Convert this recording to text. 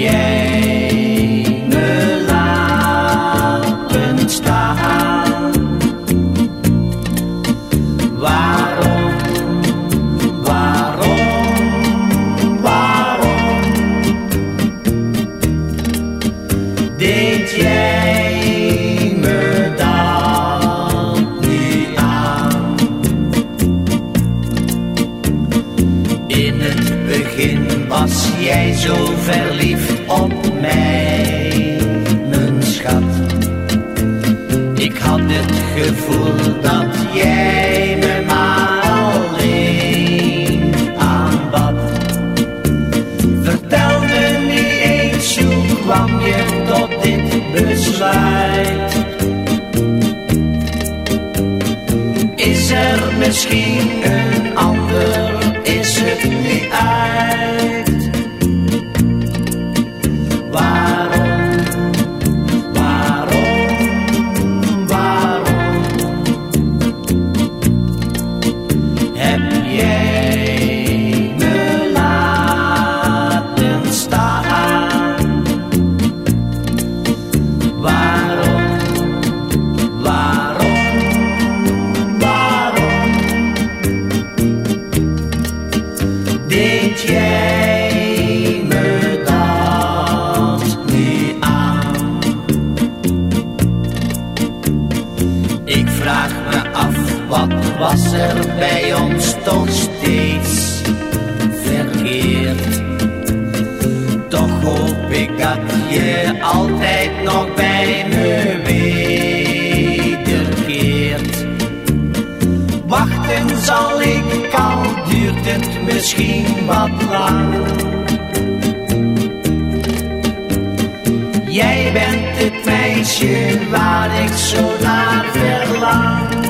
yeah. Begin was jij zo verliefd op mij, mijn schat. Ik had het gevoel dat jij me maar alleen aanbad. Vertel me nu eens, hoe kwam je tot dit besluit? Is er misschien een wat was er bij ons toch steeds verkeerd? Toch hoop ik dat je altijd nog bij me wederkeert. Wachten zal ik, al duurt het misschien wat lang. Jij bent het meisje waar ik zo naar verlang.